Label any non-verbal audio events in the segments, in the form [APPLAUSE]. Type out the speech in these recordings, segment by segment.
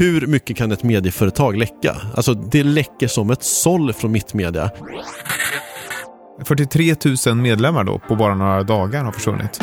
hur mycket kan ett medieföretag läcka? Alltså det läcker som ett såll från Mittmedia. 43 000 medlemmar då på bara några dagar har försvunnit.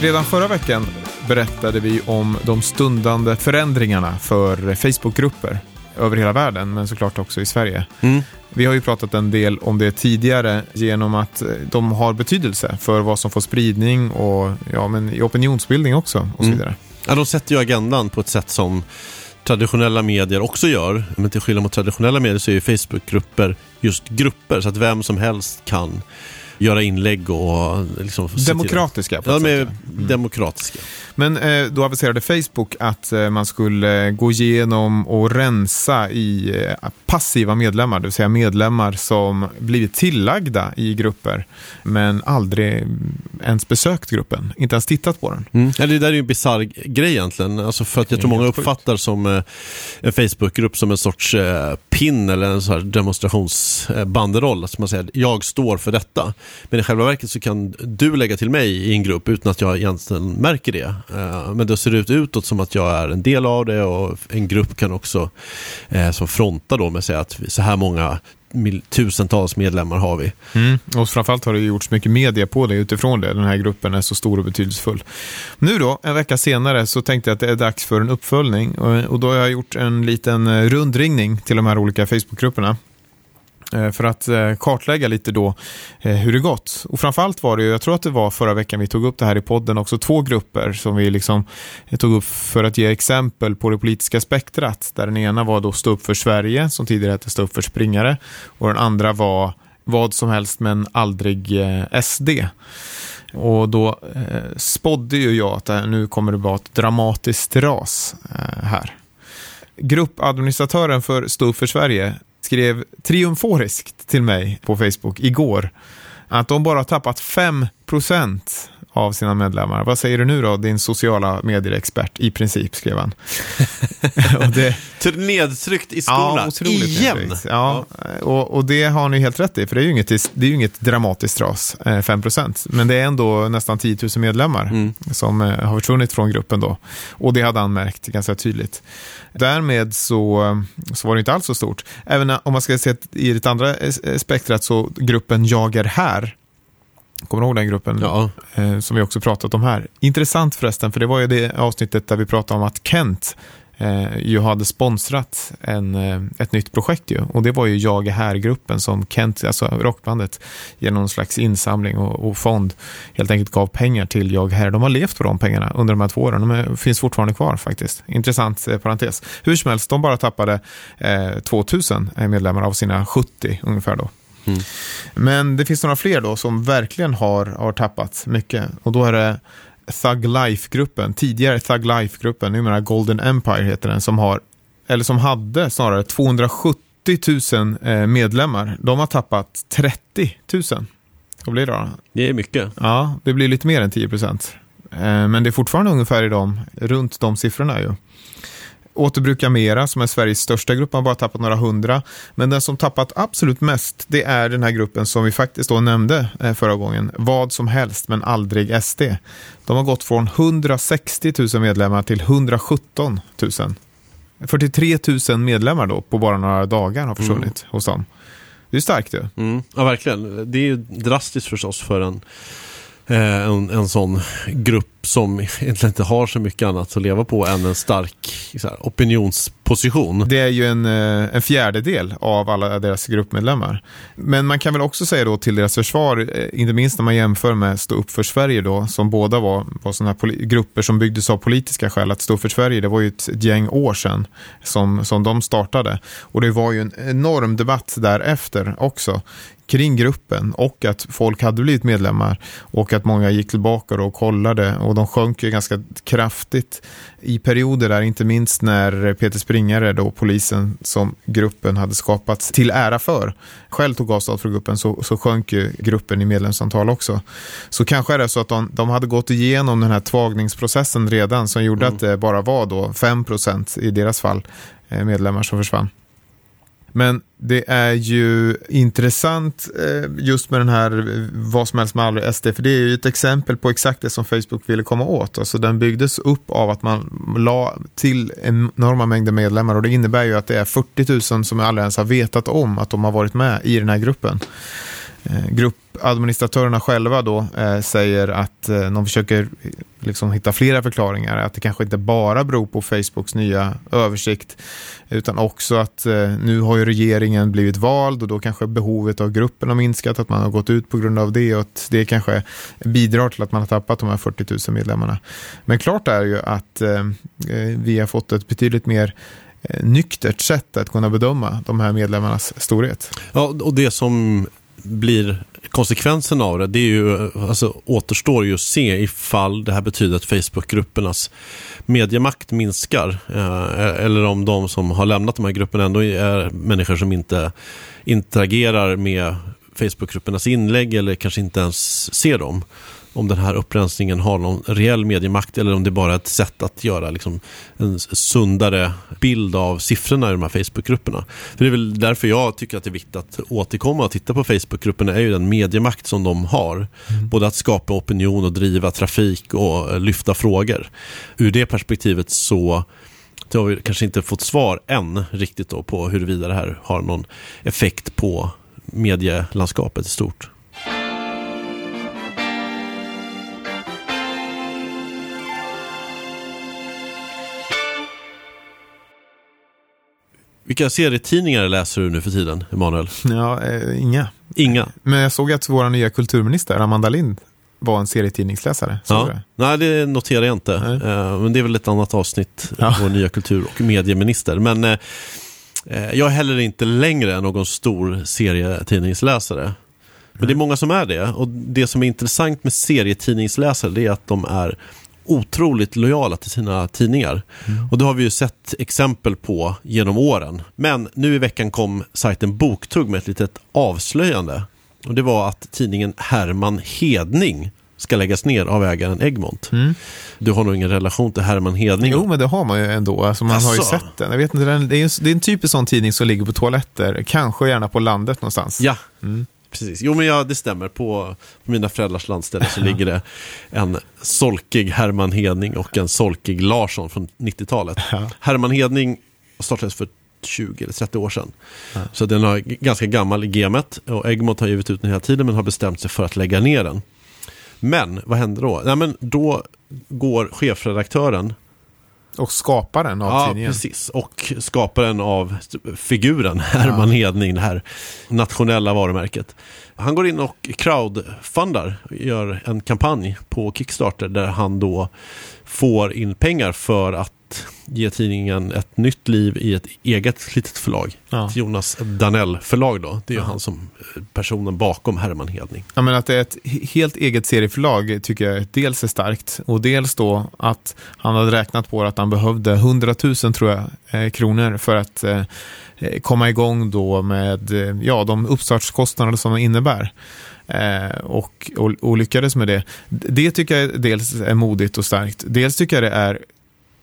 Redan förra veckan berättade vi om de stundande förändringarna för Facebookgrupper över hela världen, men såklart också i Sverige. Mm. Vi har ju pratat en del om det tidigare genom att de har betydelse för vad som får spridning och ja, men i opinionsbildning också och så Mm. vidare. Ja, de sätter ju agendan på ett sätt som traditionella medier också gör. Men till skillnad mot traditionella medier så är ju Facebookgrupper just grupper så att vem som helst kan göra inlägg och liksom Demokratiska på Ja, de är ja. demokratiska. Men eh, då aviserade Facebook att eh, man skulle gå igenom och rensa i eh, passiva medlemmar, det vill säga medlemmar som blivit tillagda i grupper men aldrig mm, ens besökt gruppen, inte ens tittat på den. Mm. Ja, det där är ju en bisarr grej egentligen. Alltså för att jag tror många uppfattar som eh, en Facebookgrupp som en sorts eh, pin eller en så här demonstrationsbanderoll. Alltså man säger jag står för detta. Men i själva verket så kan du lägga till mig i en grupp utan att jag egentligen märker det. Eh, men det ser ut utåt som att jag är en del av det och en grupp kan också eh, som fronta då med att säga att så här många tusentals medlemmar har vi. Mm. Och framförallt har det gjorts mycket media på det utifrån det. Den här gruppen är så stor och betydelsefull. Nu då, en vecka senare, så tänkte jag att det är dags för en uppföljning. Och, då har jag gjort en liten eh, rundringning till de här olika Facebookgrupperna. Eh, för att eh, kartlägga lite då eh, hur det gått. Och framförallt var det, jag tror att det var förra veckan vi tog upp det här i podden, också två grupper som vi liksom tog upp för att ge exempel på det politiska spektrat. Där den ena var då Stå upp för Sverige, som tidigare hette Stå upp för springare. Och den andra var vad som helst men aldrig SD. Och då eh, spådde ju jag att nu kommer det vara ett dramatiskt ras här. Gruppadministratören för Stå upp för Sverige skrev triumforiskt till mig på Facebook igår att de bara tappat 5% av sina medlemmar. Vad säger du nu då, din sociala medier-expert? I princip, skrev han. [LAUGHS] och det, Nedtryckt i skorna, otroligt igen! Ja, och, och det har ni helt rätt i, för det är ju inget, det är inget dramatiskt ras, eh, 5%. Men det är ändå nästan 10 000 medlemmar Mm. som eh, har försvunnit från gruppen då. Och det hade han märkt ganska tydligt. Därmed så, eh, så var det inte alls så stort. Även om man ska se i det andra eh, spektrat så gruppen Jag är här, kommer du ihåg den gruppen? Ja, eh, som vi också pratat om här. Intressant förresten, för det var ju det avsnittet där vi pratade om att Kent eh, ju hade sponsrat en, eh, ett nytt projekt ju. Och det var ju Jag är här-gruppen som Kent, alltså rockbandet, genom någon slags insamling och, och fond helt enkelt gav pengar till Jag är här. De har levt på de pengarna under de här två åren. De är, finns fortfarande kvar faktiskt. Intressant eh, parentes. Hur som helst, de bara tappade eh, 2000 medlemmar av sina 70 ungefär då. Mm. Men det finns några fler då som verkligen har, har tappat mycket. Och då är det Thug Life-gruppen, tidigare Thug Life-gruppen, numera Golden Empire heter den, som har, eller som hade snarare 270 000 eh, medlemmar. De har tappat 30 000. Vad blir det då? det är mycket. Ja, det blir lite mer än 10 procent. Eh, Men det är fortfarande ungefär i de, runt de siffrorna ju. Återbruka Mera, som är Sveriges största grupp, har bara tappat några hundra. Men den som tappat absolut mest, det är den här gruppen som vi faktiskt då nämnde eh, förra gången. Vad som helst, men aldrig SD. De har gått från 160 000 medlemmar till 117 000. 43 000 medlemmar då på bara några dagar har försvunnit hos dem. Det är starkt ju. Mm. Ja, verkligen. Det är ju drastiskt förstås för en, Eh, en, en sån grupp som egentligen inte har så mycket annat att leva på än en stark så här, opinionsposition. Det är ju en, eh, en fjärdedel av alla deras gruppmedlemmar. Men man kan väl också säga då till deras försvar, eh, inte minst när man jämför med Stå upp för Sverige då, som båda var, var sådana här grupper som byggdes av politiska skäl. Att Stå upp för Sverige, det var ju ett gäng år sedan som, som de startade. Och det var ju en enorm debatt därefter också kring gruppen och att folk hade blivit medlemmar och att många gick tillbaka och kollade och de sjönk ju ganska kraftigt i perioder där, inte minst när Peter Springare, då polisen som gruppen hade skapats till ära för, själv tog avstånd från gruppen så, så sjönk ju gruppen i medlemsantal också. Så kanske är det så att de, de hade gått igenom den här tvagningsprocessen redan som gjorde mm. att det bara var då 5% i deras fall eh, medlemmar som försvann. Men det är ju intressant eh, just med den här vad som helst med aldrig SD, för det är ju ett exempel på exakt det som Facebook ville komma åt. Alltså den byggdes upp av att man la till enorma mängder medlemmar och det innebär ju att det är 40 000 som aldrig ens har vetat om att de har varit med i den här gruppen. Eh, gruppadministratörerna själva då eh, säger att eh, de försöker liksom hitta flera förklaringar. Att det kanske inte bara beror på Facebooks nya översikt utan också att eh, nu har ju regeringen blivit vald och då kanske behovet av gruppen har minskat, att man har gått ut på grund av det och att det kanske bidrar till att man har tappat de här 40 000 medlemmarna. Men klart är ju att eh, eh vi har fått ett betydligt mer eh, nyktert sätt att kunna bedöma de här medlemmarnas storhet. Ja, och det som blir konsekvensen av det, det är ju, alltså, återstår ju att se ifall det här betyder att Facebookgruppernas mediemakt minskar. Eh, eller om de som har lämnat de här grupperna ändå är människor som inte interagerar med Facebookgruppernas inlägg eller kanske inte ens ser dem om den här upprensningen har någon reell mediemakt eller om det bara är ett sätt att göra liksom, en sundare bild av siffrorna i de här Facebookgrupperna. För det är väl därför jag tycker att det är viktigt att återkomma och titta på Facebookgrupperna är ju den mediemakt som de har. Mm. Både att skapa opinion och driva trafik och lyfta frågor. Ur det perspektivet så det har vi kanske inte fått svar än riktigt då på huruvida det här har någon effekt på medielandskapet i stort. Vilka serietidningar läser du nu för tiden, Emanuel? Ja, eh, inga. Inga? Men jag såg att vår nya kulturminister, Amanda Lind, var en serietidningsläsare. Ja. Det? Nej, det noterar jag inte. Eh, men det är väl ett annat avsnitt, ja. vår nya kultur och medieminister. Men eh, eh, jag är heller inte längre någon stor serietidningsläsare. Men det är många som är det. Och det som är intressant med serietidningsläsare det är att de är otroligt lojala till sina tidningar. Mm. Och det har vi ju sett exempel på genom åren. Men nu i veckan kom sajten Boktugg med ett litet avslöjande. Och det var att tidningen Herman Hedning ska läggas ner av ägaren Egmont. Mm. Du har nog ingen relation till Herman Hedning? Jo, men det har man ju ändå. Alltså, man Asså. har ju sett den. Jag vet inte, det, är, det är en typisk sån tidning som ligger på toaletter, kanske gärna på landet någonstans. Ja, mm. Precis. Jo, men ja, det stämmer. På, på mina föräldrars landställe så ligger det [LAUGHS] en solkig Herman Hedning och en solkig Larsson från 90-talet. Ja. Herman Hedning startades för 20 eller 30 år sedan. Ja. Så den är ganska gammal i gamet och Egmont har givit ut den hela tiden men har bestämt sig för att lägga ner den. Men vad händer då? Nej, men då går chefredaktören och skaparen av ja, tidningen. Precis. Och skaparen av figuren [LAUGHS] Herman ja. Hedning, det här nationella varumärket. Han går in och crowdfundar, gör en kampanj på Kickstarter där han då får in pengar för att ge tidningen ett nytt liv i ett eget litet förlag. Ja. Jonas Danell förlag då. Det är ja. han som personen bakom Herman Hedning. Ja, men att det är ett helt eget serieförlag tycker jag dels är starkt och dels då att han hade räknat på att han behövde 100 000 tror jag, eh, kronor för att eh, komma igång då med eh, ja, de uppstartskostnader som det innebär. Eh, och, och, och, lyckades med det. Det tycker jag dels är modigt och starkt. Dels tycker jag det är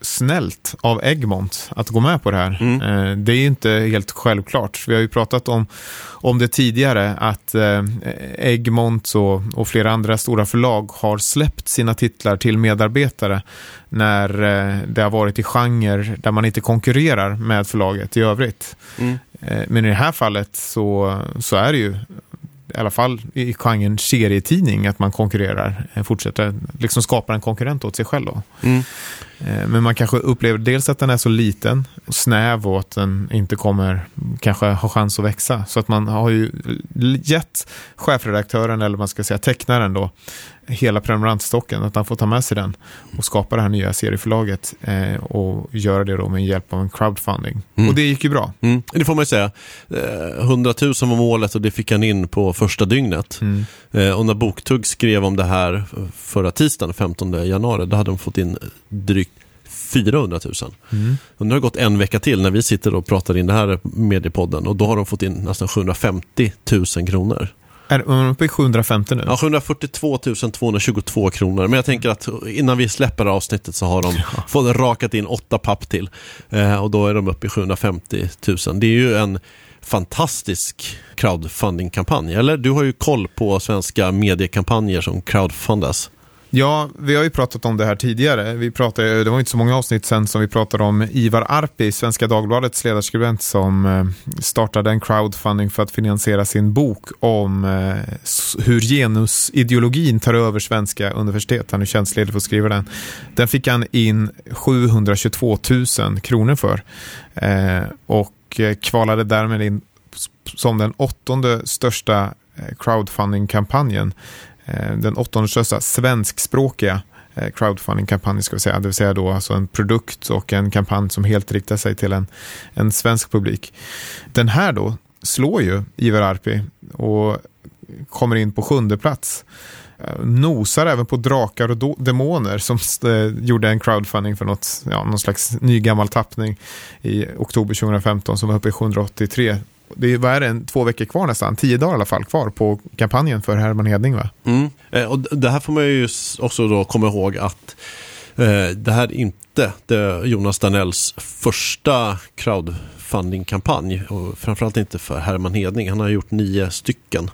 snällt av Egmont att gå med på det här. Mm. Eh, det är inte helt självklart. Vi har ju pratat om, om det tidigare, att eh, Egmont och, och flera andra stora förlag har släppt sina titlar till medarbetare när eh, det har varit i genre där man inte konkurrerar med förlaget i övrigt. Mm. Men i det här fallet så, så är det ju i alla fall i genren serietidning, att man konkurrerar, eh, fortsätter, liksom skapar en konkurrent åt sig själv. Då. Mm. Eh, men man kanske upplever dels att den är så liten, snäv och att den inte kommer kanske ha chans att växa. Så att man har ju gett chefredaktören, eller man ska säga tecknaren då, hela prenumerantstocken, att han får ta med sig den och skapa det här nya serieförlaget eh, och göra det då med hjälp av en crowdfunding. Mm. Och det gick ju bra. Mm, det får man ju säga. Eh, 100 000 var målet och det fick han in på första dygnet. Mm. Eh, och när Boktugg skrev om det här förra tisdagen, 15 januari, då hade de fått in drygt 400 000. Mm. Och nu har det gått en vecka till när vi sitter och pratar in det här mediepodden och då har de fått in nästan 750 000 kronor. Är man uppe i 750 nu? Ja, 742 222 kronor. Men jag tänker att innan vi släpper avsnittet så har de Ja. fått rakat in åtta papp till. Eh, och då är de uppe i 750 000. Det är ju en fantastisk crowdfunding-kampanj. Eller du har ju koll på svenska mediekampanjer som crowdfundas. Ja, vi har ju pratat om det här tidigare. Vi pratade, det var inte så många avsnitt sen som vi pratade om Ivar Arpi, Svenska Dagbladets ledarskribent som eh, startade en crowdfunding för att finansiera sin bok om eh, hur genusideologin tar över svenska universitet. Han är tjänstledig för att skriva den. Den fick han in 722 000 kronor för eh, och kvalade därmed in som den åttonde största crowdfunding-kampanjen Eh, den åttonde största svenskspråkiga eh, crowdfunding-kampanjen ska vi säga. Det vill säga då alltså en produkt och en kampanj som helt riktar sig till en, en svensk publik. Den här då slår ju Ivar Arpi och kommer in på sjunde plats. Eh, nosar även på Drakar och do- Demoner som gjorde en crowdfunding för något, ja, någon slags ny gammal tappning i oktober 2015 som var uppe i 783 det är, vad är det, en, två veckor kvar nästan, tio dagar i alla fall kvar på kampanjen för Herman Hedning va? Mm. Eh, och det här får man ju också då komma ihåg att eh, det här är inte det Jonas Danells första crowdfunding-kampanj. Och framförallt inte för Herman Hedning. Han har gjort nio stycken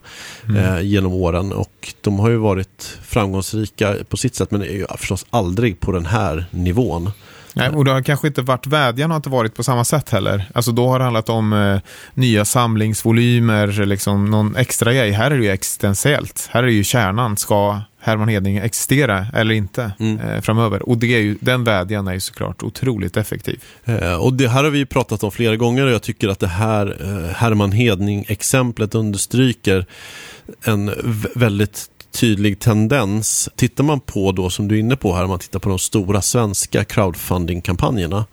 eh, genom åren och de har ju varit framgångsrika på sitt sätt men är ju förstås aldrig på den här nivån. Nej, och det har kanske inte varit, vädjan har inte varit på samma sätt heller. Alltså då har det handlat om eh, nya samlingsvolymer, liksom någon extra grej. Här är det ju existentiellt. Här är det ju kärnan. Ska Herman Hedning existera eller inte Mm. eh, framöver? Och det är ju, den vädjan är ju såklart otroligt effektiv. Eh, och det här har vi pratat om flera gånger och jag tycker att det här eh, Herman Hedning-exemplet understryker en väldigt tydlig tendens. Tittar man på då, som du är inne på här, om man tittar på de stora svenska crowdfunding-kampanjerna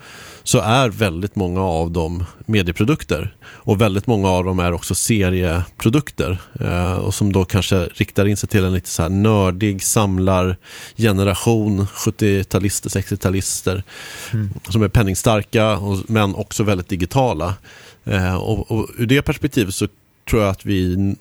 så är väldigt många av dem medieprodukter. Och väldigt många av dem är också serieprodukter. Eh, och som då kanske riktar in sig till en lite så här nördig samlargeneration, 70-talister, 60-talister som är penningstarka och, men också väldigt digitala. Eh, och, och ur det perspektivet så tror jag att vi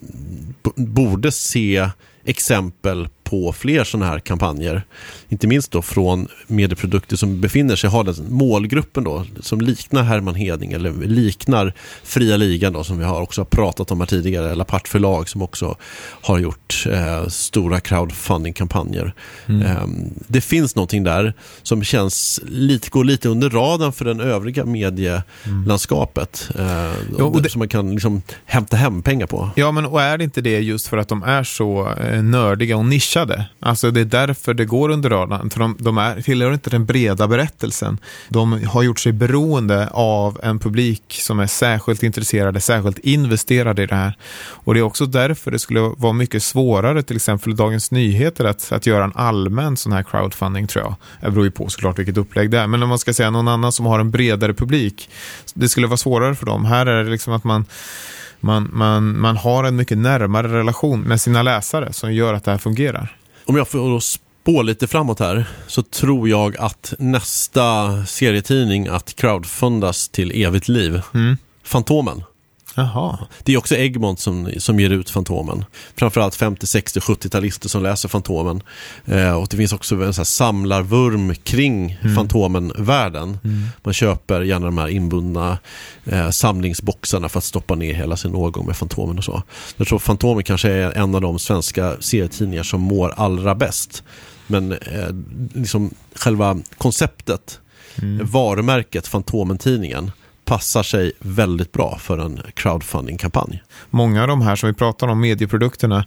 borde se exempel på fler sådana här kampanjer. Inte minst då från medieprodukter som befinner sig, har den målgruppen då, som liknar Herman Heding eller liknar Fria Ligan då, som vi har också pratat om här tidigare, eller Apart förlag som också har gjort eh, stora crowdfunding-kampanjer. Eh, det finns någonting där som känns lite, går lite under radarn för den övriga medielandskapet. Eh, Jo, och det- Som man kan liksom hämta hem pengar på. Ja, men och är det inte det just för att de är så eh, nördiga och nischade? Alltså det är därför det går under radarn. För de, de är, tillhör inte den breda berättelsen. De har gjort sig beroende av en publik som är särskilt intresserade, särskilt investerade i det här. Och det är också därför det skulle vara mycket svårare, till exempel Dagens Nyheter, att, att göra en allmän sån här crowdfunding, tror jag. Det beror ju på såklart vilket upplägg det är. Men om man ska säga någon annan som har en bredare publik, det skulle vara svårare för dem. Här är det liksom att man man, man, man har en mycket närmare relation med sina läsare som gör att det här fungerar. Om jag får spå lite framåt här så tror jag att nästa serietidning att crowdfundas till evigt liv. Mm. Fantomen. Jaha. Det är också Egmont som, som ger ut Fantomen. Framförallt 50, 60, 70-talister som läser Fantomen. Eh, och det finns också en så här samlarvurm kring Fantomen-världen. Man köper gärna de här inbundna eh, samlingsboxarna för att stoppa ner hela sin årgång med Fantomen och så. Jag tror Fantomen kanske är en av de svenska serietidningar som mår allra bäst. Men eh, liksom själva konceptet, varumärket Fantomen-tidningen passar sig väldigt bra för en crowdfunding-kampanj. Många av de här som vi pratar om, medieprodukterna,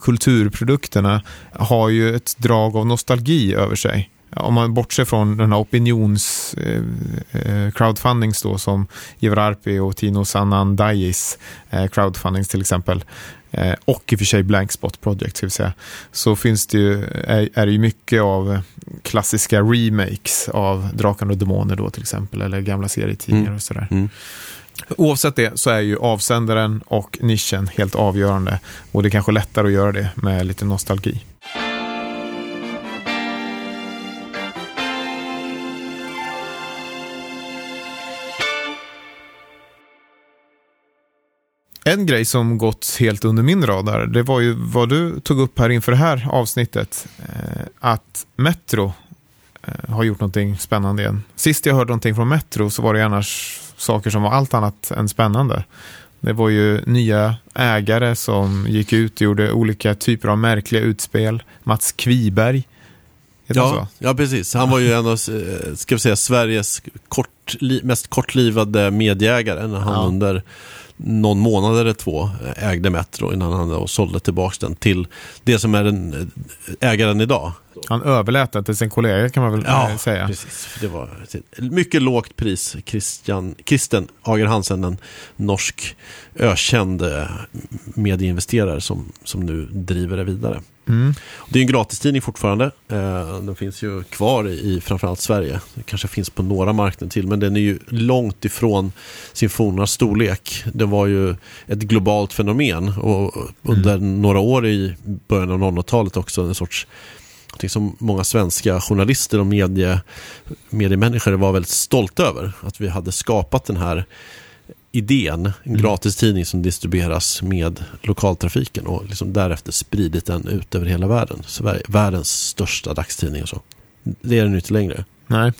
kulturprodukterna, har ju ett drag av nostalgi över sig om man bortser från den här opinions eh, eh, crowdfundings då som Ivar Arpi och Tino Sanandajis eh, crowdfundings till exempel eh, och i och för sig Blankspot Project ska vi säga, så finns det ju, är, är det ju mycket av klassiska remakes av Drakar och Demoner då till exempel eller gamla serietidningar Mm. och sådär. Mm. Oavsett det så är ju avsändaren och nischen helt avgörande och det är kanske lättare att göra det med lite nostalgi. En grej som gått helt under min radar, det var ju vad du tog upp här inför det här avsnittet. Eh, att Metro eh, har gjort någonting spännande igen. Sist jag hörde någonting från Metro så var det annars saker som var allt annat än spännande. Det var ju nya ägare som gick ut och gjorde olika typer av märkliga utspel. Mats Kviberg. Ja, ja, precis. Han var ju en av eh, ska vi säga, Sveriges kort, mest kortlivade medieägare när han Ja. under någon månad eller två eh, ägde Metro innan han då sålde tillbaka den till det som är den eh, ägaren idag. Han överlät det till sin kollega kan man väl eh, säga. precis. Det var mycket lågt pris. Christian, Kristen Ager Hansen, en norsk ökänd eh, medieinvesterare som, som nu driver det vidare. Mm. Det är en gratistidning fortfarande. Eh, Den finns ju kvar i framförallt Sverige. Det kanske finns på några marknader till, men den är ju långt ifrån sin forna storlek. Det var ju ett globalt fenomen och under några år i början av 00-talet också en sorts någonting som många svenska journalister och medie, mediemänniskor var väldigt stolta över. Att vi hade skapat den här idén, en Mm. gratistidning som distribueras med lokaltrafiken och liksom därefter spridit den ut över hela världen. Sverige, världens största dagstidning och så. Det är den inte längre. Nej.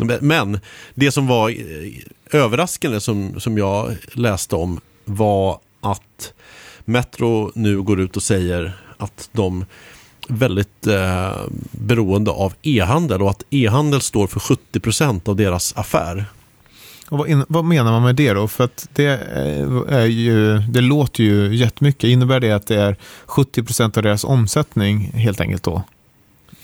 [LAUGHS] Men- det som var eh, överraskande som, som jag läste om var att Metro nu går ut och säger att de väldigt eh, beroende av e-handel och att e-handel står för 70% av deras affär. Och vad, in, vad menar man med det då? För att det, är, är ju, det låter ju jättemycket. Innebär det att det är 70% av deras omsättning helt enkelt då?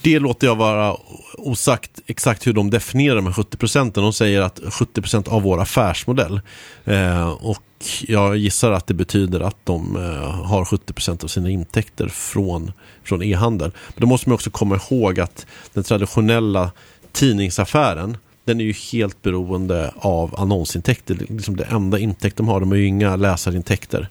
Det låter jag vara osagt exakt hur de definierar de här 70 procenten. De säger att 70 procent av vår affärsmodell. Eh, och jag gissar att det betyder att de eh, har 70 procent av sina intäkter från, från e-handel. Men då måste man också komma ihåg att den traditionella tidningsaffären den är ju helt beroende av annonsintäkter. Det Liksom det enda intäkt de har, de har ju inga läsarintäkter.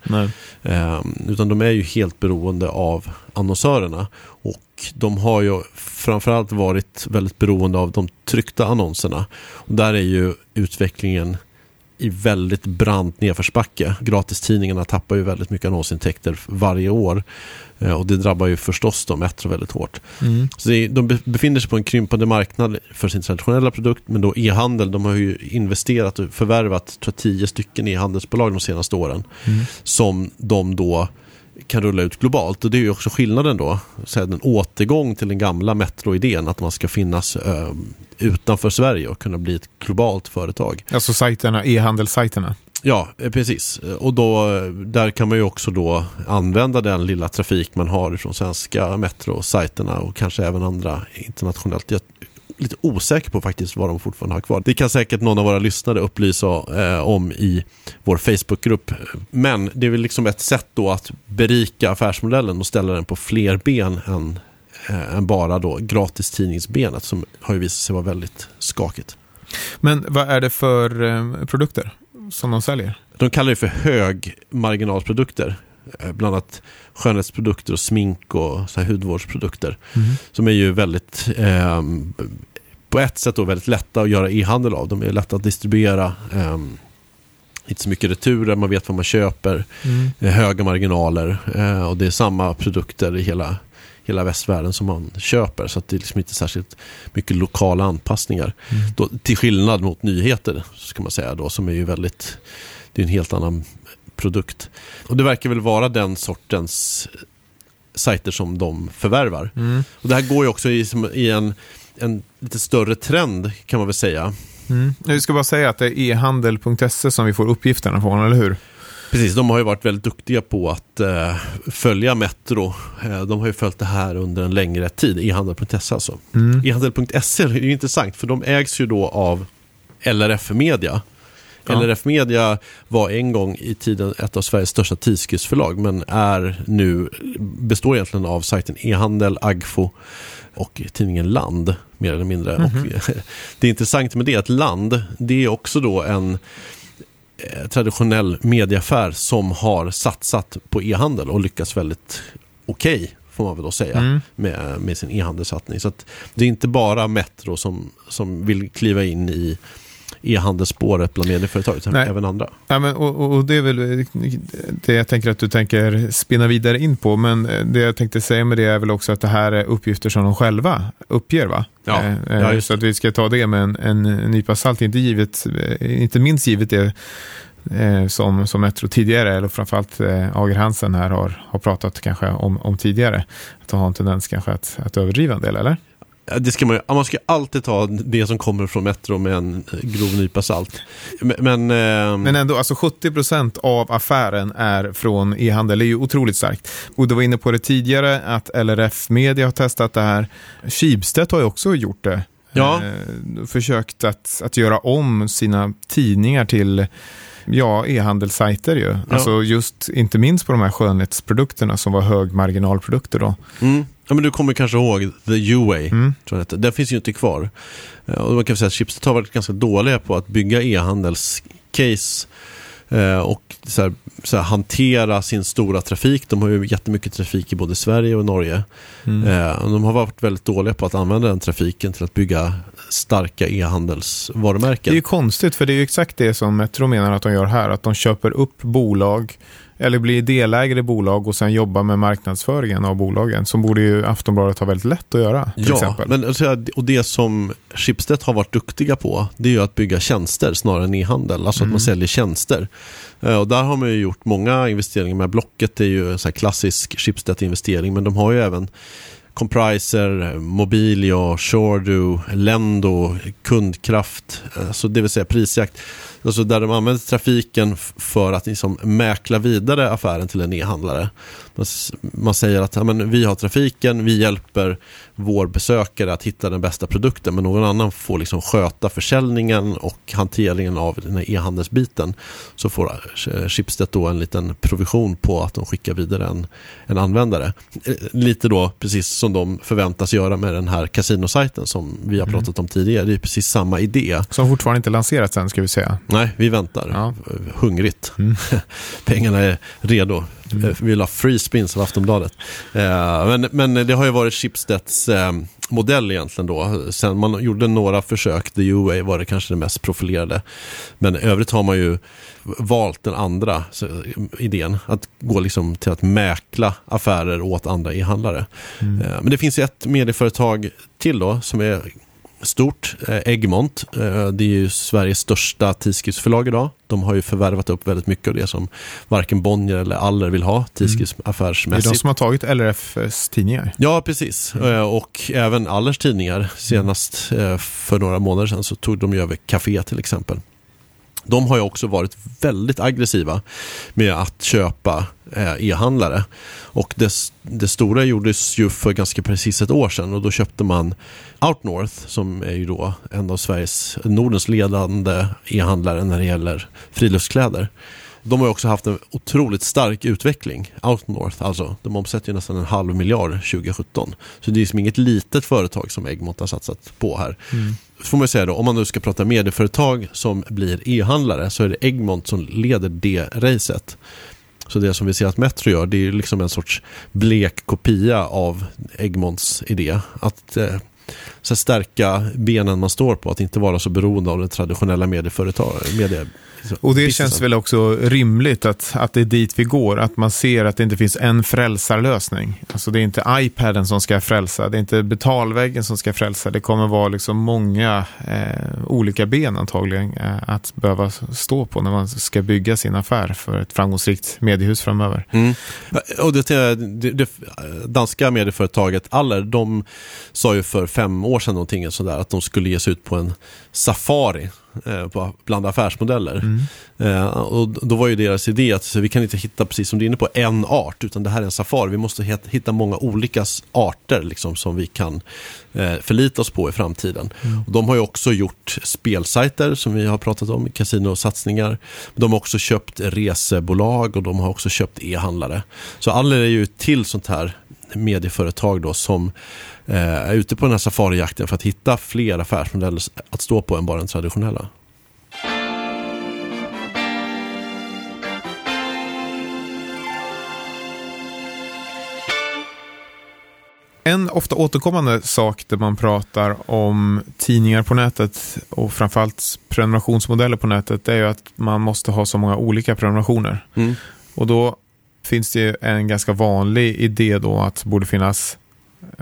Eh, utan de är ju helt beroende av annonsörerna. Och de har ju framförallt varit väldigt beroende av de tryckta annonserna. Och där är ju utvecklingen i väldigt brant nedförsbacke. Gratistidningarna tappar ju väldigt mycket annonsintäkter varje år. Eh, och det drabbar ju förstås de Metro väldigt hårt. Mm. Så är, de be- befinner sig på en krympande marknad för sin traditionella produkt, men då e-handel, de har ju investerat och förvärvat tror jag, tio stycken e-handelsbolag de senaste åren Mm. som de då kan rulla ut globalt. Och det är ju också skillnaden då, så en återgång till den gamla Metro-idén, att man ska finnas eh, utanför Sverige och kunna bli ett globalt företag. Alltså sajterna, e-handelssajterna. Ja, eh, precis. Och då, eh, där kan man ju också då använda den lilla trafik man har från svenska Metro-sajterna och kanske även andra internationellt. Lite osäker på faktiskt vad de fortfarande har kvar. Det kan säkert någon av våra lyssnare upplysa eh, om i vår Facebookgrupp. Men det är väl liksom ett sätt då att berika affärsmodellen och ställa den på fler ben än, eh, än bara då gratistidningsbenet som har ju visat sig vara väldigt skakigt. Men vad är det för eh, produkter som de säljer? De kallar det för högmarginalprodukter. Eh, Bland annat skönhetsprodukter och smink och så hudvårdsprodukter. Som är ju väldigt, eh, på ett sätt då väldigt lätta att göra e-handel av. De är lätta att distribuera. Eh, inte så mycket returer, man vet vad man köper. Mm. Höga marginaler eh, och det är samma produkter i hela, hela västvärlden som man köper. Så det är liksom inte särskilt mycket lokala anpassningar. Mm. Då, till skillnad mot nyheter, ska man säga då, som är ju väldigt, det är en helt annan produkt. Och det verkar väl vara den sortens sajter som de förvärvar. Mm. Och det här går ju också i, i en, en lite större trend kan man väl säga. Mm. Vi ska bara säga att det är e-handel.se som vi får uppgifterna från, eller hur? Precis, de har ju varit väldigt duktiga på att eh, följa Metro. Eh, de har ju följt det här under en längre tid, e-handel.se alltså. Mm. E-handel.se är ju intressant för de ägs ju då av LRF Media. Ja. LRF Media var en gång i tiden ett av Sveriges största tidskriftsförlag men är nu, består egentligen av sajten e-handel, Agfo och tidningen Land mer eller mindre. Mhm. Och [LAUGHS] det intressanta med det är att Land, det är också då en eh, traditionell medieaffär som har satsat på e-handel och lyckats väldigt okej får man väl då säga Mm. med, med sin e-handelssatsning. Så att det är inte bara Metro som, som vill kliva in i e-handelsspåret bland medieföretag utan Nej. även andra. Ja, men, och, och- det är väl det jag tänker att du tänker spinna vidare in på. Men det jag tänkte säga med det är väl också att det här är uppgifter som de själva uppger va? Ja, Eh, ja, eh, just så att vi ska ta det med en, en nypa salt. Inte, givet, eh, inte minst givet det eh, som, som Metro tidigare, eller framförallt eh, Ager Hansen här har, har pratat kanske om, om tidigare. Att har en tendens kanske att, att överdriva en del, eller? Ja, Det ska man, man ska alltid ta det som kommer från Metro med en grov nypa salt. Men, men, ehm, Men ändå, alltså 70% av affären är från e-handel. Det är ju otroligt starkt. Och du var inne på det tidigare att LRF Media har testat det här. Schibsted har ju också gjort det. Ja. Eh, försökt att, att göra om sina tidningar till ja, e-handelssajter ju. Alltså just, inte minst på de här skönhetsprodukterna som var högmarginalprodukter då. mm, ja, men du kommer kanske ihåg The U-Way. Mm. Den finns ju inte kvar. Eh, Och man kan säga att Schibsted har varit ganska dåliga på att bygga e-handelscase eh, och så här, så här, hantera sin stora trafik. De har ju jättemycket trafik i både Sverige och Norge. Mm. Eh, och de har varit väldigt dåliga på att använda den trafiken till att bygga starka Det är e-handelsvarumärken. ju konstigt, för det är exakt det som Metro menar att de gör här. Att de köper upp bolag, eller blir delägare i bolag och sen jobbar med marknadsföringen av bolagen. Som borde ju Aftonbladet ha väldigt lätt att göra, Ja, exempel. men, alltså, och det som Schibsted har varit duktiga på det är att bygga tjänster snarare än e-handel. Alltså att man säljer tjänster. Eh, Och där har man ju gjort många investeringar med. Blocket är ju en klassisk Schibsted-investering men de har ju även Compriser, Mobilio, Shordo, Lendo, Kundkraft, alltså det vill säga prisjakt. Alltså där de använder trafiken för att liksom mäkla vidare affären till en e-handlare. Man, man säger att ja, men vi har trafiken, vi hjälper vår besökare att hitta den bästa produkten men någon annan får liksom sköta försäljningen och hanteringen av den här e-handelsbiten. Så får eh, Schibsted då en liten provision på att de skickar vidare en, en användare. Eh, Lite då precis som de förväntas göra med den här kasinosajten som vi har pratat om tidigare. Det är precis samma idé. Som fortfarande inte lanserats än, ska vi säga. Nej, vi väntar. Ja. Hungrigt. Mm. [LAUGHS] Pengarna är redo. Mm. Eh, Vi vill ha free spins av Aftonbladet. Eh, Men, men det har ju varit Schibsteds eh, modell egentligen då. Sen man gjorde några försök, The UA var det kanske det mest profilerade. Men i övrigt har man ju valt den andra så, idén. Att gå liksom till att mäkla affärer åt andra e-handlare. Mm. Eh, Men det finns ett medieföretag till då som är stort, eh, Egmont. Eh, Det är ju Sveriges största tidskriftsförlag idag. De har ju förvärvat upp väldigt mycket av det som varken Bonnier eller Aller vill ha Det är tidskriftsaffärsmässigt. de som har tagit LRFs tidningar. Ja, precis. Eh, Och även Allers tidningar. Senast för några månader sedan så tog de ju över Café till exempel. De har ju också varit väldigt aggressiva med att köpa eh, e-handlare. Och det, det stora gjordes ju för ganska precis ett år sedan och då köpte man Outnorth som är ju då en av Sveriges, Nordens ledande e-handlare när det gäller friluftskläder. De har också haft en otroligt stark utveckling, Outnorth alltså. De omsätter ju nästan en halv miljard 2017. Så det är liksom inget litet företag som Egmont har satsat på här. Så får man säga då, om man nu ska prata medieföretag som blir e-handlare så är det Egmont som leder det racet. Så det som vi ser att Metro gör, det är liksom en sorts blek kopia av Egmonts idé. Att eh, så stärka benen man står på, att inte vara så beroende av det traditionella medieföretag. Medie, Och det känns väl också rimligt att, att det är dit vi går. Att man ser att det inte finns en frälsarlösning. Alltså det är inte iPaden som ska frälsa. Det är inte betalväggen som ska frälsa. Det kommer vara liksom många eh, olika ben antagligen eh, att behöva stå på när man ska bygga sin affär för ett framgångsrikt mediehus framöver. Mm. Och det, det, det danska medieföretaget Aller, de sa ju för fem år sedan någonting sådär, att de skulle ge sig ut på en safari eh, bland affärsmodeller. Mm. Eh, och då var ju deras idé att så vi kan inte hitta, precis som du är inne på, en art, utan det här är en safari. Vi måste hitta många olika arter liksom, som vi kan eh, förlita oss på i framtiden. Och de har ju också gjort spelsajter som vi har pratat om, kasinosatsningar. De har också köpt resebolag och de har också köpt e-handlare. Så alla är ju till sånt här medieföretag då som är ute på den här safarijakten för att hitta fler affärsmodeller att stå på än bara den traditionella. En ofta återkommande sak där man pratar om tidningar på nätet och framförallt prenumerationsmodeller på nätet är ju att man måste ha så många olika prenumerationer. Mm. Och då finns det en ganska vanlig idé då att det borde finnas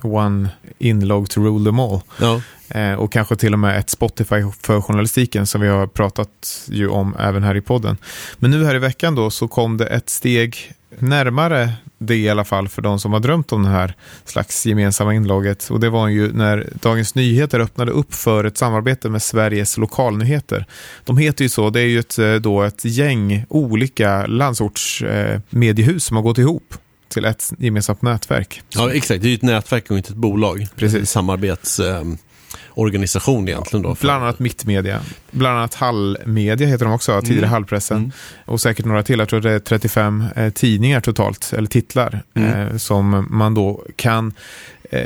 one inlog to rule them all. Ja. Eh, och kanske till och med ett Spotify för journalistiken som vi har pratat ju om även här i podden. Men nu här i veckan då så kom det ett steg närmare det i alla fall för de som har drömt om det här slags gemensamma inlogget. Och det var ju när Dagens Nyheter öppnade upp för ett samarbete med Sveriges lokalnyheter. De heter ju så, det är ju ett, eh, då ett gäng olika landsortsmediehus eh, som har gått ihop till ett gemensamt nätverk. ja, exakt. Det är ju ett nätverk och inte ett bolag. Precis. En samarbetsorganisation egentligen då. för- Bland annat Mittmedia. Bland annat Hallmedia heter de också, tidigare Mm. Hallpressen. Mm. Och säkert några till. Jag tror det är 35 eh, tidningar totalt, eller titlar, Mm. eh, som man då kan eh,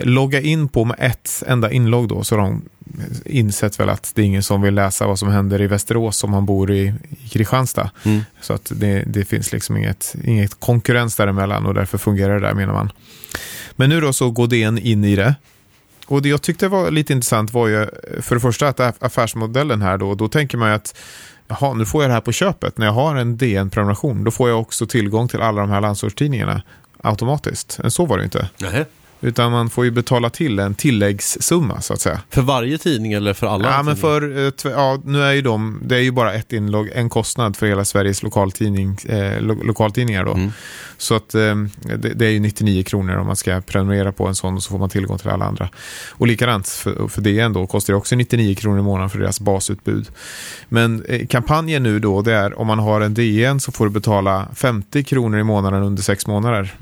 logga in på med ett enda inlogg då. Så de insett väl att det är ingen som vill läsa vad som händer i Västerås om man bor i, i Kristianstad. Mm. Så att det, det finns liksom inget, inget konkurrens däremellan och därför fungerar det där menar man. Men nu då så går DN in i det. Och det jag tyckte var lite intressant var ju för det första att aff- affärsmodellen här då, då tänker man ju att jaha, nu får jag det här på köpet. När jag har en DN-prenumeration, då får jag också tillgång till alla de här landsortstidningarna automatiskt. Men så var det inte. Nähä. Utan man får ju betala till en tilläggssumma så att säga. För varje tidning eller för alla? Ja, men för, eh, ja, nu är ju de, det är ju bara ett inlogg, en kostnad för hela Sveriges lokaltidning, eh, lo, lokaltidningar då. Mm. Så att eh, det, det är ju 99 kronor om man ska prenumerera på en sån och så får man tillgång till alla andra. Och likadant för, för DN då kostar det också 99 kronor i månaden för deras basutbud. Men eh, kampanjen nu då det är om man har en DN så får du betala 50 kronor i månaden under sex månader.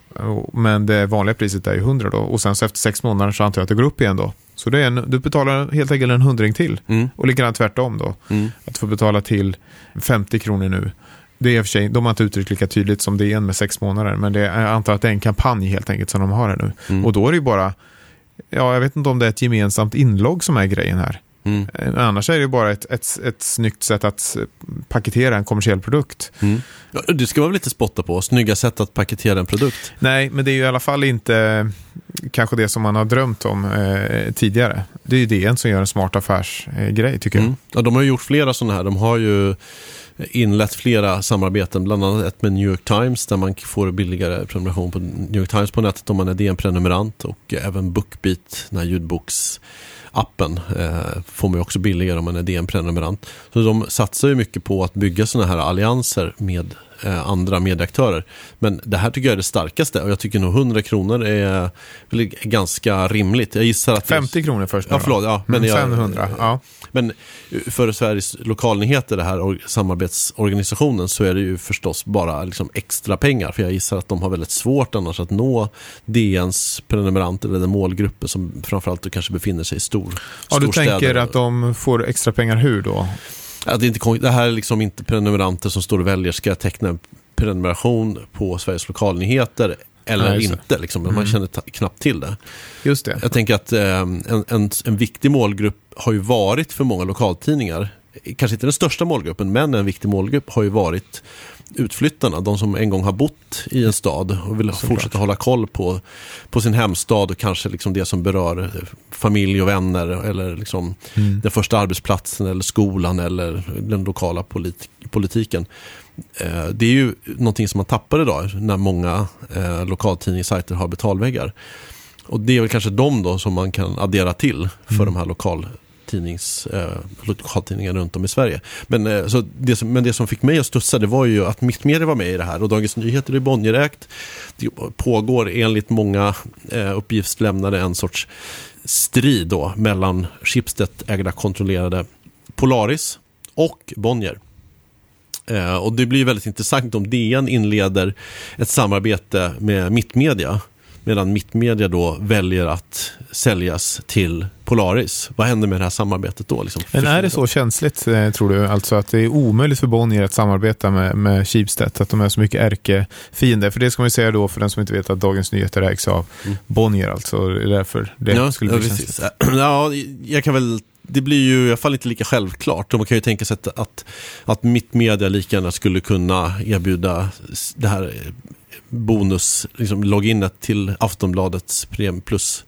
Men det vanliga priset är ju 100 då och sen så efter sex månader så antar jag att det går upp igen då. Så det är en, du betalar helt enkelt en hundring till. Mm. Och likadant tvärtom då. Mm. Att få betala till 50 kronor nu. Det är i och för sig, de har inte uttryckt lika tydligt som DN med sex månader. Men det, jag antar att det är en kampanj helt enkelt som de har här nu. Mm. Och då är det ju bara, ja jag vet inte om det är ett gemensamt inlogg som är grejen här. Mm. Eh, Annars är det ju bara ett, ett, ett snyggt sätt att paketera en kommersiell produkt. Mm. Det ska man väl lite spotta på, snygga sätt att paketera en produkt. Nej, men det är ju i alla fall inte kanske det som man har drömt om eh, tidigare. Det är ju DN som gör en smart affärsgrej eh, tycker jag. Mm. Ja, de har gjort flera sådana här. De har ju inlett flera samarbeten, bland annat ett med New York Times där man får billigare prenumeration på New York Times på nätet om man är DN-prenumerant och även Bookbeat, den här Appen eh, får man ju också billigare om man är DN-prenumerant. Så de satsar ju mycket på att bygga sådana här allianser med eh, andra medieaktörer. Men det här tycker jag är det starkaste och jag tycker nog 100 kronor är ganska rimligt. Jag gissar att... 50 kronor först Ja, förlåt. Ja, men Mm, jag, sen 100, ja. Men för Sveriges lokalnyheter, det här or- samarbetsorganisationen, så är det ju förstås bara liksom extra pengar. För jag gissar att de har väldigt svårt annars att nå DNs prenumeranter eller den målgruppen som framförallt kanske befinner sig i stor, Ja, du storstäder. tänker att de får extra pengar hur då? Att det, är inte, det här är liksom inte prenumeranter som står och väljer, ska jag teckna en prenumeration på Sveriges lokalnyheter eller Nej, inte. Liksom. Man Mm. känner knappt till det. Just det. Jag tänker att eh, en, en, en viktig målgrupp har ju varit för många lokaltidningar, kanske inte den största målgruppen, men en viktig målgrupp har ju varit utflyttarna, de som en gång har bott i en stad och vill Såklart. fortsätta hålla koll på, på sin hemstad och kanske liksom det som berör eh, familj och vänner eller liksom Mm. den första arbetsplatsen eller skolan eller den lokala polit politiken. Eh, Det är ju någonting som man tappar idag när många eh, lokaltidningssajter har betalväggar. Och det är väl kanske de då som man kan addera till för Mm. de här tidnings, eh, lokaltidningar runt om i Sverige. Men, eh, så det som, men det som fick mig att studsa det var ju att Mittmedia var med i det här och Dagens Nyheter är Bonnierägt. Det pågår enligt många eh, uppgiftslämnare en sorts strid då mellan Schibsted-ägda kontrollerade Polaris och Bonnier. Eh, och det blir väldigt intressant om DN inleder ett samarbete med Mittmedia medan Mittmedia då väljer att säljas till Polaris. Vad händer med det här samarbetet då? Liksom, Men är det så känsligt, eh, tror du, alltså att det är omöjligt för Bonnier att samarbeta med, med Schibsted, att de är så mycket ärkefiender? För det ska man ju säga då, för den som inte vet, att Dagens Nyheter ägs av mm. Bonnier, alltså det är därför det ja, skulle bli ja, känsligt. [CLEARS THROAT] Ja, jag kan väl det blir ju i alla fall inte lika självklart. Man kan ju tänka sig att, att, att Mittmedia lika gärna skulle kunna erbjuda det här bonus, liksom loginet till Aftonbladets Prem Plus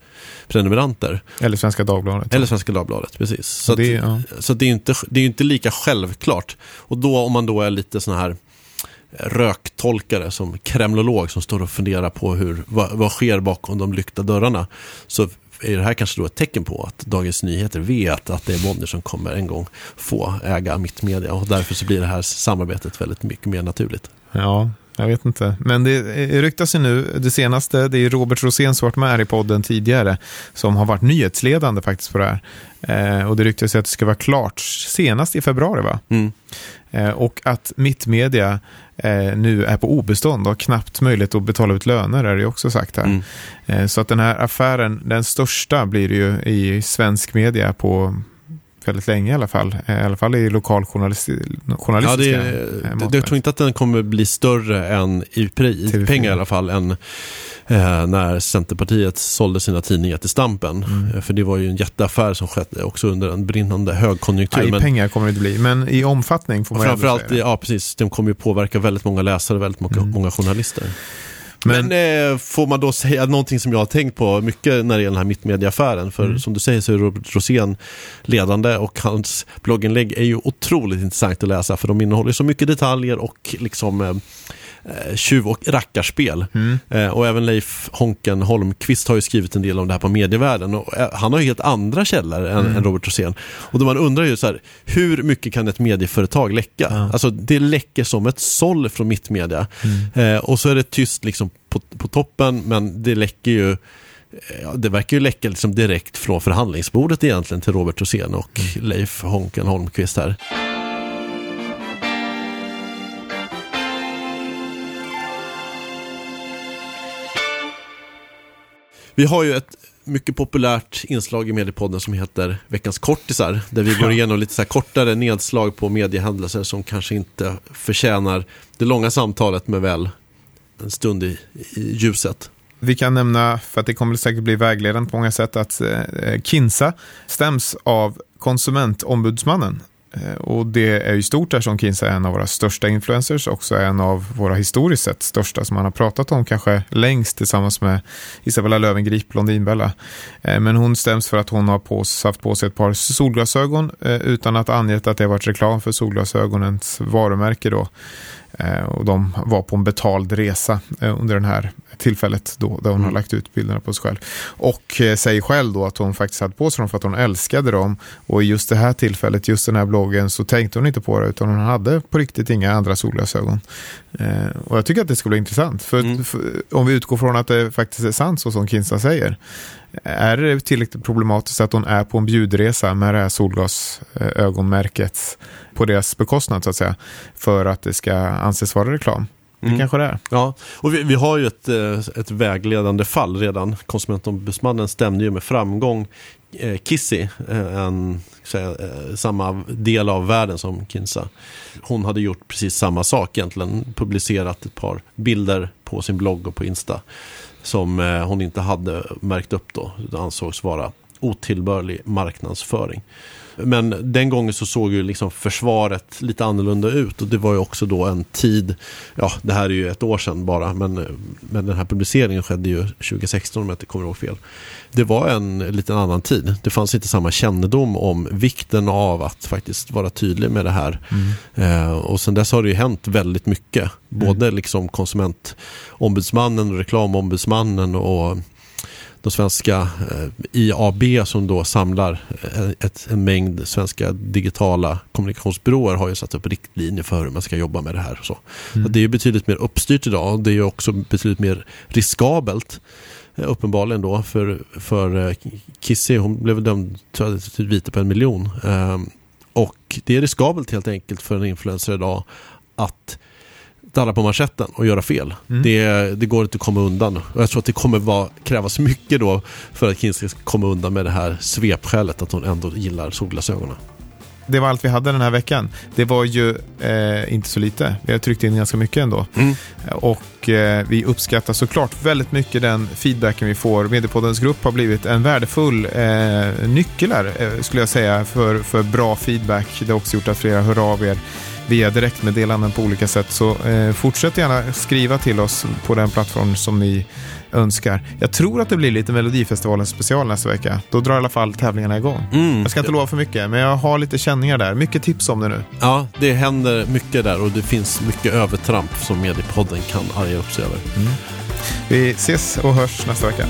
prenumeranter. Eller Svenska Dagbladet. Eller Svenska Dagbladet, precis. Så, det, att, ja. så det är inte, det är inte lika självklart. Och då om man då är lite sån här röktolkare som kremlolog som står och funderar på hur, vad, vad sker bakom de lyckta dörrarna. Så är det här kanske då ett tecken på att Dagens Nyheter vet att det är Bonnier som kommer en gång få äga Mittmedia och därför så blir det här samarbetet väldigt mycket mer naturligt. Ja, jag vet inte. Men det ryktas ju nu, det senaste, det är Robert Rosén som varit med här i podden tidigare, som har varit nyhetsledande faktiskt på det här. Eh, och det ryktas ju att det ska vara klart senast i februari va? Mm. Eh, och att Mittmedia eh, nu är på obestånd och har knappt möjlighet att betala ut löner, är det också sagt här. Mm. Eh, så att den här affären, den största blir det ju i svensk media på väldigt länge i alla fall. Eh, I alla fall i lokaljournalistiska ja, det, eh, Jag tror inte att den kommer bli större än i, i pengar i alla fall än eh, när Centerpartiet sålde sina tidningar till Stampen. Mm. Eh, för det var ju en jätteaffär som skedde också under en brinnande högkonjunktur. Ja, I men, pengar kommer det inte bli, men i omfattning får man Framförallt, säga. ja precis, de kommer ju påverka väldigt många läsare, väldigt många, mm. många journalister. Men, Men eh, får man då säga någonting som jag har tänkt på mycket när det gäller den här mittmediaaffären. För mm. som du säger så är Robert Rosén ledande och hans blogginlägg är ju otroligt intressant att läsa för de innehåller så mycket detaljer och liksom eh, eh, tjuv och rackarspel. Mm. Eh, och även Leif Honken Holmqvist har ju skrivit en del om det här på medievärlden. Och, eh, han har ju helt andra källor än, mm. än Robert Rosén. Och då man undrar ju så här, hur mycket kan ett medieföretag läcka? Ja. Alltså det läcker som ett såll från mittmedia. Mm. Och så är det tyst liksom på, på toppen, men det läcker ju Ja, det verkar ju läcka liksom direkt från förhandlingsbordet egentligen till Robert Rosén och mm. Leif Honken Holmqvist här. Vi har ju ett mycket populärt inslag i Mediepodden som heter Veckans kortisar. Där vi går igenom lite så kortare nedslag på mediehändelser som kanske inte förtjänar det långa samtalet med väl en stund i, i ljuset. Vi kan nämna, för att det kommer säkert bli vägledande på många sätt, att eh, Kinsa stäms av konsumentombudsmannen Eh, Eh, och det är ju stort eftersom Kinsa är en av våra största influencers, också en av våra historiskt sett största som man har pratat om kanske längst tillsammans med Isabella Löwengrip, Blondinbella. Eh, men hon stäms för att hon har på, haft på sig ett par solglasögon eh, utan att angett att det varit reklam för solglasögonens varumärke då. Och de var på en betald resa under den här tillfället då, där hon mm. har lagt ut bilderna på sig själv. Och eh, säger själv då att hon faktiskt hade på sig dem för att hon älskade dem. Och i just det här tillfället, just den här bloggen, så tänkte hon inte på det utan hon hade på riktigt inga andra solglasögon. Eh, och jag tycker att det skulle vara intressant. För, mm. för, om vi utgår från att det faktiskt är sant så som Kinsa säger. Är det tillräckligt problematiskt att hon är på en bjudresa med det här solglasögonmärket på deras bekostnad så att säga. För att det ska anses vara reklam. Det mm. kanske det är. Ja, och vi, vi, har ju ett, eh, ett vägledande fall redan. Konsumentombudsmannen stämde ju med framgång eh, Kissy, eh, en, säga, eh, samma del av världen som Kinsa. Hon hade gjort precis samma sak egentligen, publicerat ett par bilder på sin blogg och på Insta som hon inte hade märkt upp då. Det ansågs vara otillbörlig marknadsföring. Men den gången så såg ju liksom försvaret lite annorlunda ut och det var ju också då en tid, ja det här är ju ett år sedan bara, men, men den här publiceringen skedde ju 2016 om jag inte kommer ihåg fel. Det var en liten annan tid. Det fanns inte samma kännedom om vikten av att faktiskt vara tydlig med det här. Mm. Eh, och sen dess har det ju hänt väldigt mycket. Både mm. liksom konsumentombudsmannen och reklamombudsmannen och de svenska eh, IAB som då samlar eh, ett, en mängd svenska digitala kommunikationsbyråer har ju satt upp riktlinjer för hur man ska jobba med det här. Och så. Mm. så det är betydligt mer uppstyrt idag. Det är också betydligt mer riskabelt eh, uppenbarligen då för, för Kissy, hon blev dömd till vite på en miljon. Ehm, och det är riskabelt helt enkelt för en influencer idag att darra på manschetten och göra fel. Mm. Det, det, går inte att komma undan. Och jag tror att det kommer vara, krävas mycket då för att Kinsey ska komma undan med det här svepskälet att hon ändå gillar solglasögonen. Det var allt vi hade den här veckan. Det var ju eh, inte så lite. Vi har tryckt in ganska mycket ändå. Mm. Och eh, vi uppskattar såklart väldigt mycket den feedbacken vi får. Mediepoddens grupp har blivit en värdefull eh, nyckel här, eh, skulle jag säga, för, för bra feedback. Det har också gjort att flera hör av er via direktmeddelanden på olika sätt. Så eh, fortsätt gärna skriva till oss på den plattform som ni önskar. Jag tror att det blir lite Melodifestivalen special nästa vecka. Då drar i alla fall tävlingarna igång. Mm. Jag ska inte lova för mycket, men jag har lite känningar där. Mycket tips om det nu. Ja, det händer mycket där och det finns mycket övertramp som Mediepodden kan arga upp sig över. Mm. Vi ses och hörs nästa vecka.